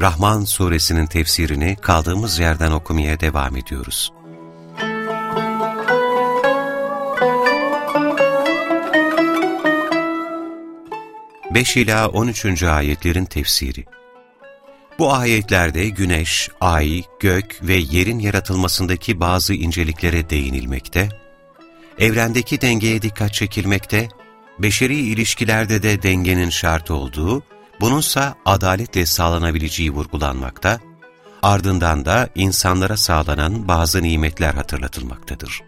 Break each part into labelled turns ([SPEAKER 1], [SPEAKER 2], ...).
[SPEAKER 1] Rahman suresinin tefsirini kaldığımız yerden okumaya devam ediyoruz. Beş ila 13. ayetlerin tefsiri Bu ayetlerde güneş, ay, gök ve yerin yaratılmasındaki bazı inceliklere değinilmekte, evrendeki dengeye dikkat çekilmekte beşeri ilişkilerde de dengenin şart olduğu, bununsa adaletle sağlanabileceği vurgulanmakta, ardından da insanlara sağlanan bazı nimetler hatırlatılmaktadır.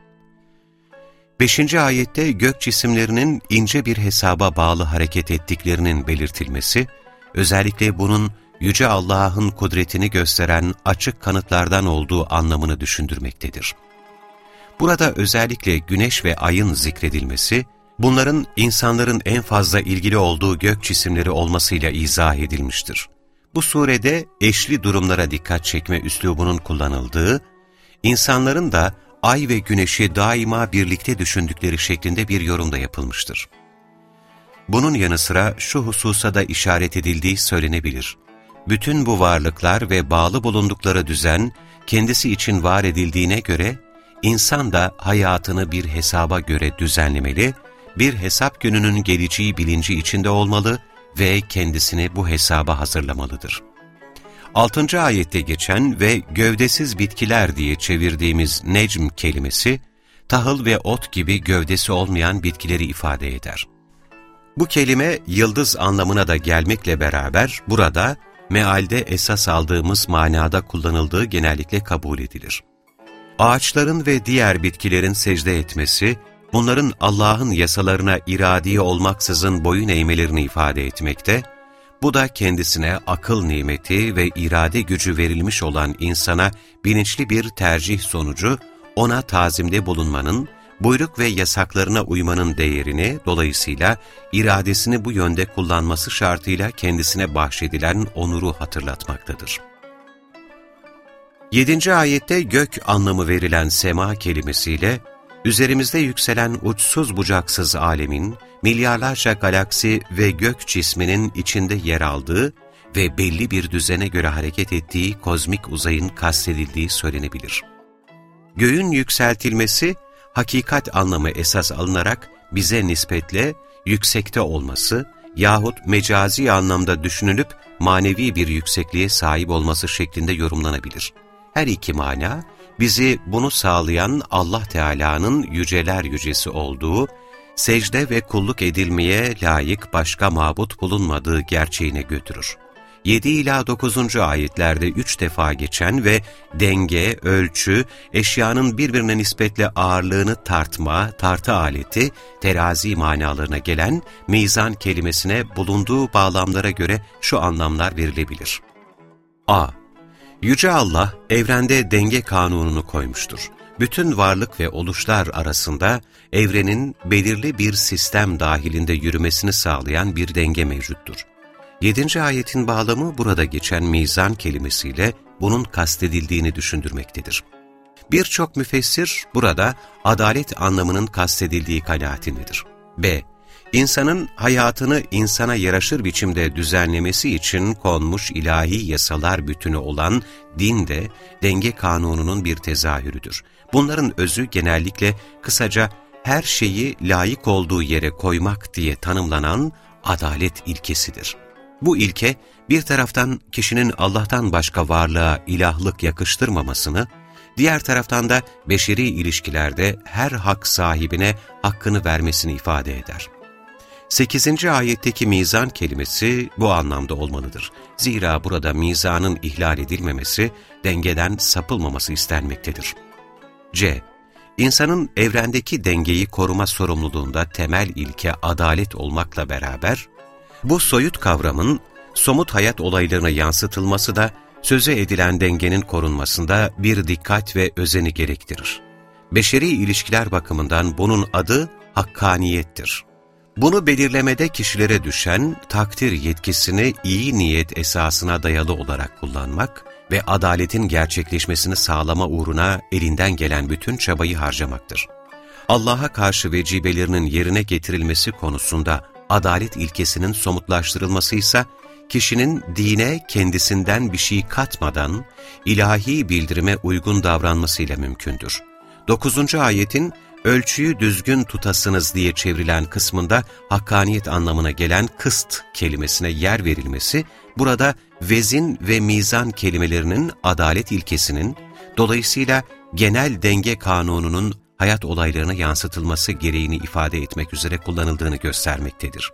[SPEAKER 1] Beşinci ayette gök cisimlerinin ince bir hesaba bağlı hareket ettiklerinin belirtilmesi, özellikle bunun Yüce Allah'ın kudretini gösteren açık kanıtlardan olduğu anlamını düşündürmektedir. Burada özellikle güneş ve ayın zikredilmesi, bunların insanların en fazla ilgili olduğu gök cisimleri olmasıyla izah edilmiştir. Bu surede eşli durumlara dikkat çekme üslubunun kullanıldığı, insanların da ay ve güneşi daima birlikte düşündükleri şeklinde bir yorumda yapılmıştır. Bunun yanı sıra şu hususa da işaret edildiği söylenebilir. Bütün bu varlıklar ve bağlı bulundukları düzen, kendisi için var edildiğine göre, insan da hayatını bir hesaba göre düzenlemeli bir hesap gününün geleceği bilinci içinde olmalı ve kendisini bu hesaba hazırlamalıdır. 6. ayette geçen ve gövdesiz bitkiler diye çevirdiğimiz necm kelimesi, tahıl ve ot gibi gövdesi olmayan bitkileri ifade eder. Bu kelime yıldız anlamına da gelmekle beraber burada mealde esas aldığımız manada kullanıldığı genellikle kabul edilir. Ağaçların ve diğer bitkilerin secde etmesi, bunların Allah'ın yasalarına iradi olmaksızın boyun eğmelerini ifade etmekte, bu da kendisine akıl nimeti ve irade gücü verilmiş olan insana bilinçli bir tercih sonucu ona tazimde bulunmanın, buyruk ve yasaklarına uymanın değerini, dolayısıyla iradesini bu yönde kullanması şartıyla kendisine bahşedilen onuru hatırlatmaktadır. 7. ayette gök anlamı verilen sema kelimesiyle, üzerimizde yükselen uçsuz bucaksız alemin, milyarlarca galaksi ve gök cisminin içinde yer aldığı ve belli bir düzene göre hareket ettiği kozmik uzayın kastedildiği söylenebilir. Göğün yükseltilmesi, hakikat anlamı esas alınarak bize nispetle yüksekte olması yahut mecazi anlamda düşünülüp manevi bir yüksekliğe sahip olması şeklinde yorumlanabilir. Her iki mana, bizi bunu sağlayan Allah Teala'nın yüceler yücesi olduğu, secde ve kulluk edilmeye layık başka mabut bulunmadığı gerçeğine götürür. 7 ila 9. ayetlerde üç defa geçen ve denge, ölçü, eşyanın birbirine nispetle ağırlığını tartma, tartı aleti, terazi manalarına gelen mizan kelimesine bulunduğu bağlamlara göre şu anlamlar verilebilir. a. Yüce Allah evrende denge kanununu koymuştur. Bütün varlık ve oluşlar arasında evrenin belirli bir sistem dahilinde yürümesini sağlayan bir denge mevcuttur. 7. ayetin bağlamı burada geçen mizan kelimesiyle bunun kastedildiğini düşündürmektedir. Birçok müfessir burada adalet anlamının kastedildiği kanaatindedir. B. İnsanın hayatını insana yaraşır biçimde düzenlemesi için konmuş ilahi yasalar bütünü olan din de denge kanununun bir tezahürüdür. Bunların özü genellikle kısaca her şeyi layık olduğu yere koymak diye tanımlanan adalet ilkesidir. Bu ilke bir taraftan kişinin Allah'tan başka varlığa ilahlık yakıştırmamasını, diğer taraftan da beşeri ilişkilerde her hak sahibine hakkını vermesini ifade eder. 8. ayetteki mizan kelimesi bu anlamda olmalıdır. Zira burada mizanın ihlal edilmemesi, dengeden sapılmaması istenmektedir. C. İnsanın evrendeki dengeyi koruma sorumluluğunda temel ilke adalet olmakla beraber, bu soyut kavramın somut hayat olaylarına yansıtılması da söze edilen dengenin korunmasında bir dikkat ve özeni gerektirir. Beşeri ilişkiler bakımından bunun adı hakkaniyettir. Bunu belirlemede kişilere düşen takdir yetkisini iyi niyet esasına dayalı olarak kullanmak ve adaletin gerçekleşmesini sağlama uğruna elinden gelen bütün çabayı harcamaktır. Allah'a karşı vecibelerinin yerine getirilmesi konusunda adalet ilkesinin somutlaştırılması ise kişinin dine kendisinden bir şey katmadan ilahi bildirime uygun davranmasıyla mümkündür. 9. ayetin ölçüyü düzgün tutasınız diye çevrilen kısmında hakkaniyet anlamına gelen kıst kelimesine yer verilmesi, burada vezin ve mizan kelimelerinin adalet ilkesinin, dolayısıyla genel denge kanununun hayat olaylarına yansıtılması gereğini ifade etmek üzere kullanıldığını göstermektedir.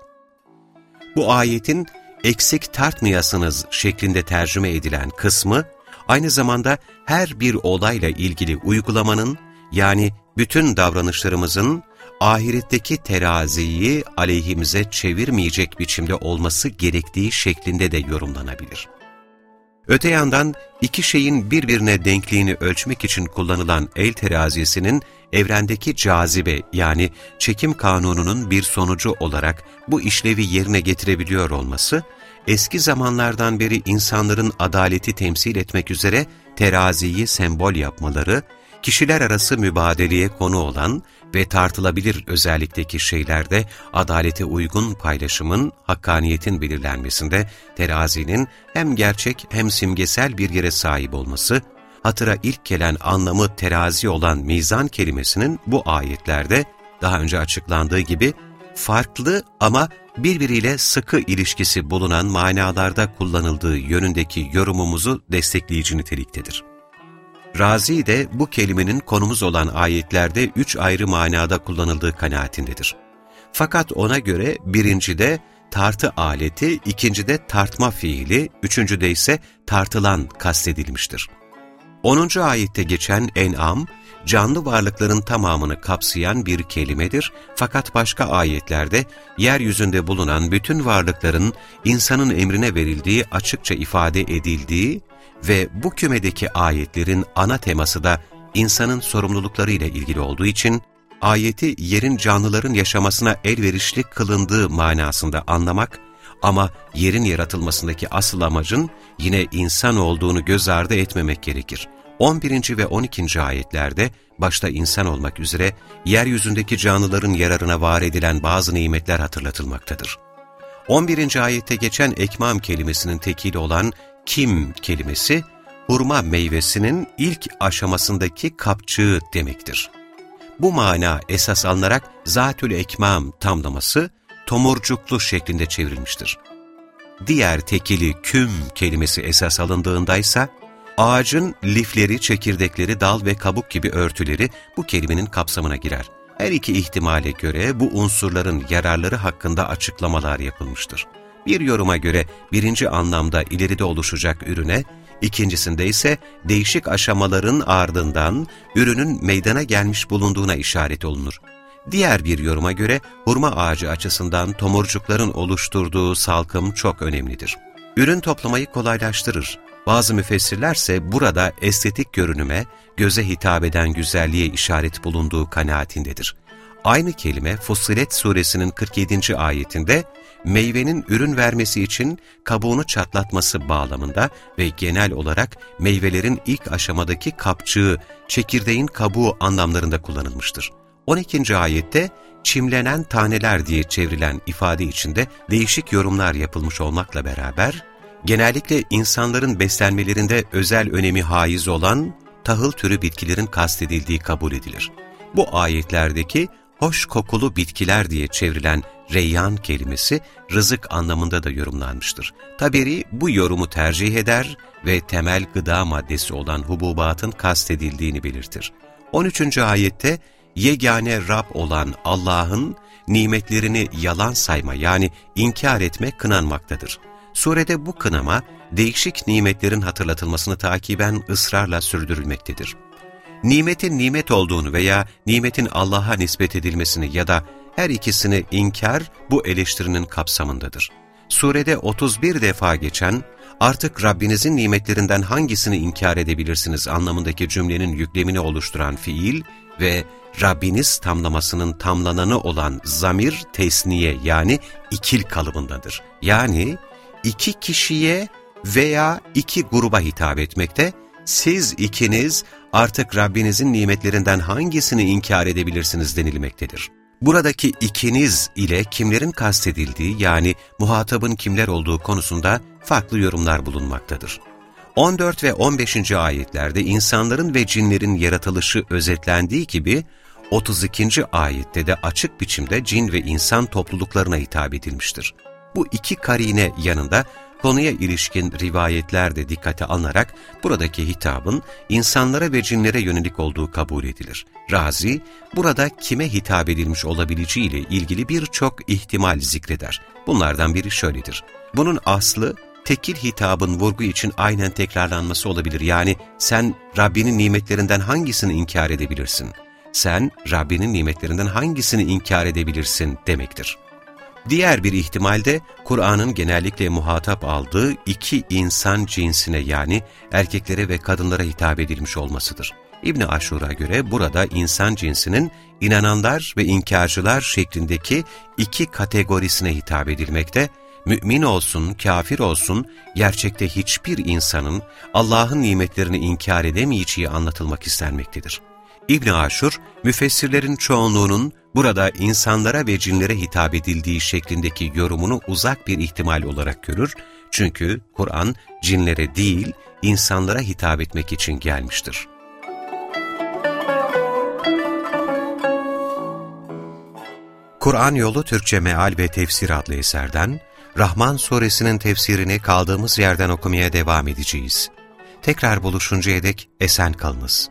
[SPEAKER 1] Bu ayetin eksik tartmayasınız şeklinde tercüme edilen kısmı, aynı zamanda her bir olayla ilgili uygulamanın, yani bütün davranışlarımızın ahiretteki teraziyi aleyhimize çevirmeyecek biçimde olması gerektiği şeklinde de yorumlanabilir. Öte yandan iki şeyin birbirine denkliğini ölçmek için kullanılan el terazisinin evrendeki cazibe yani çekim kanununun bir sonucu olarak bu işlevi yerine getirebiliyor olması, eski zamanlardan beri insanların adaleti temsil etmek üzere teraziyi sembol yapmaları, kişiler arası mübadeleye konu olan ve tartılabilir özellikteki şeylerde adalete uygun paylaşımın, hakkaniyetin belirlenmesinde terazinin hem gerçek hem simgesel bir yere sahip olması, hatıra ilk gelen anlamı terazi olan mizan kelimesinin bu ayetlerde daha önce açıklandığı gibi farklı ama birbiriyle sıkı ilişkisi bulunan manalarda kullanıldığı yönündeki yorumumuzu destekleyici niteliktedir. Razi de bu kelimenin konumuz olan ayetlerde üç ayrı manada kullanıldığı kanaatindedir. Fakat ona göre birincide tartı aleti, ikincide tartma fiili, üçüncüde ise tartılan kastedilmiştir. 10. ayette geçen en'am, canlı varlıkların tamamını kapsayan bir kelimedir fakat başka ayetlerde yeryüzünde bulunan bütün varlıkların insanın emrine verildiği açıkça ifade edildiği ve bu kümedeki ayetlerin ana teması da insanın sorumlulukları ile ilgili olduğu için, ayeti yerin canlıların yaşamasına elverişli kılındığı manasında anlamak ama yerin yaratılmasındaki asıl amacın yine insan olduğunu göz ardı etmemek gerekir. 11. ve 12. ayetlerde başta insan olmak üzere yeryüzündeki canlıların yararına var edilen bazı nimetler hatırlatılmaktadır. 11. ayette geçen ekmam kelimesinin tekili olan kim kelimesi, hurma meyvesinin ilk aşamasındaki kapçığı demektir. Bu mana esas alınarak zatül ekmam tamlaması, tomurcuklu şeklinde çevrilmiştir. Diğer tekili küm kelimesi esas alındığındaysa, ağacın lifleri, çekirdekleri, dal ve kabuk gibi örtüleri bu kelimenin kapsamına girer. Her iki ihtimale göre bu unsurların yararları hakkında açıklamalar yapılmıştır. Bir yoruma göre birinci anlamda ileride oluşacak ürüne, ikincisinde ise değişik aşamaların ardından ürünün meydana gelmiş bulunduğuna işaret olunur. Diğer bir yoruma göre hurma ağacı açısından tomurcukların oluşturduğu salkım çok önemlidir. Ürün toplamayı kolaylaştırır. Bazı müfessirlerse burada estetik görünüme, göze hitap eden güzelliğe işaret bulunduğu kanaatindedir. Aynı kelime Fussilet suresinin 47. ayetinde meyvenin ürün vermesi için kabuğunu çatlatması bağlamında ve genel olarak meyvelerin ilk aşamadaki kapçığı, çekirdeğin kabuğu anlamlarında kullanılmıştır. 12. ayette çimlenen taneler diye çevrilen ifade içinde değişik yorumlar yapılmış olmakla beraber, genellikle insanların beslenmelerinde özel önemi haiz olan tahıl türü bitkilerin kastedildiği kabul edilir. Bu ayetlerdeki hoş kokulu bitkiler diye çevrilen reyyan kelimesi rızık anlamında da yorumlanmıştır. Taberi bu yorumu tercih eder ve temel gıda maddesi olan hububatın kastedildiğini belirtir. 13. ayette yegane Rab olan Allah'ın nimetlerini yalan sayma yani inkar etme kınanmaktadır. Surede bu kınama değişik nimetlerin hatırlatılmasını takiben ısrarla sürdürülmektedir nimetin nimet olduğunu veya nimetin Allah'a nispet edilmesini ya da her ikisini inkar bu eleştirinin kapsamındadır. surede 31 defa geçen artık Rabbinizin nimetlerinden hangisini inkar edebilirsiniz anlamındaki cümlenin yüklemini oluşturan fiil ve Rabbiniz tamlamasının tamlananı olan zamir tesniye yani ikil kalıbındadır. Yani iki kişiye veya iki gruba hitap etmekte, siz ikiniz artık Rabbinizin nimetlerinden hangisini inkar edebilirsiniz denilmektedir. Buradaki ikiniz ile kimlerin kastedildiği yani muhatabın kimler olduğu konusunda farklı yorumlar bulunmaktadır. 14 ve 15. ayetlerde insanların ve cinlerin yaratılışı özetlendiği gibi 32. ayette de açık biçimde cin ve insan topluluklarına hitap edilmiştir. Bu iki karine yanında konuya ilişkin rivayetler de dikkate alınarak buradaki hitabın insanlara ve cinlere yönelik olduğu kabul edilir. Razi, burada kime hitap edilmiş olabileceğiyle ilgili birçok ihtimal zikreder. Bunlardan biri şöyledir. Bunun aslı, tekil hitabın vurgu için aynen tekrarlanması olabilir. Yani sen Rabbinin nimetlerinden hangisini inkar edebilirsin? Sen Rabbinin nimetlerinden hangisini inkar edebilirsin demektir. Diğer bir ihtimal de Kur'an'ın genellikle muhatap aldığı iki insan cinsine yani erkeklere ve kadınlara hitap edilmiş olmasıdır. ibn Aşur'a göre burada insan cinsinin inananlar ve inkarcılar şeklindeki iki kategorisine hitap edilmekte, mümin olsun, kafir olsun, gerçekte hiçbir insanın Allah'ın nimetlerini inkar edemeyeceği anlatılmak istenmektedir. İbn Aşur, müfessirlerin çoğunluğunun burada insanlara ve cinlere hitap edildiği şeklindeki yorumunu uzak bir ihtimal olarak görür, çünkü Kur'an cinlere değil, insanlara hitap etmek için gelmiştir. Kur'an Yolu Türkçe Meal ve Tefsir adlı eserden, Rahman suresinin tefsirini kaldığımız yerden okumaya devam edeceğiz. Tekrar buluşuncaya dek esen kalınız.